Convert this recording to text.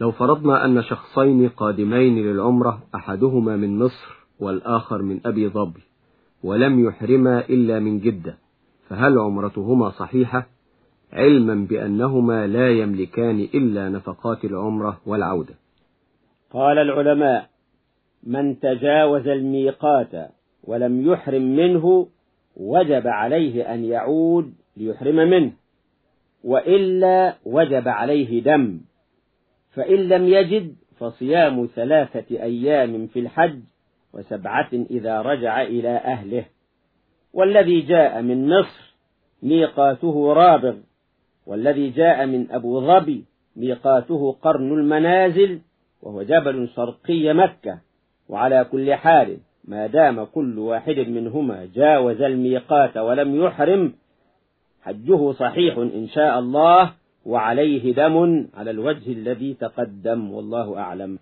لو فرضنا أن شخصين قادمين للعمرة أحدهما من مصر والآخر من أبي ظبي ولم يحرما إلا من جدة فهل عمرتهما صحيحة؟ علما بأنهما لا يملكان إلا نفقات العمرة والعودة. قال العلماء من تجاوز الميقات ولم يحرم منه وجب عليه أن يعود ليحرم منه وإلا وجب عليه دم. فإن لم يجد فصيام ثلاثة أيام في الحج وسبعة إذا رجع إلى أهله. والذي جاء من مصر ميقاته رابغ والذي جاء من أبو ظبي ميقاته قرن المنازل وهو جبل شرقي مكة. وعلى كل حال ما دام كل واحد منهما جاوز الميقات ولم يحرم حجه صحيح إن شاء الله. وعليه دم على الوجه الذي تقدم والله أعلم.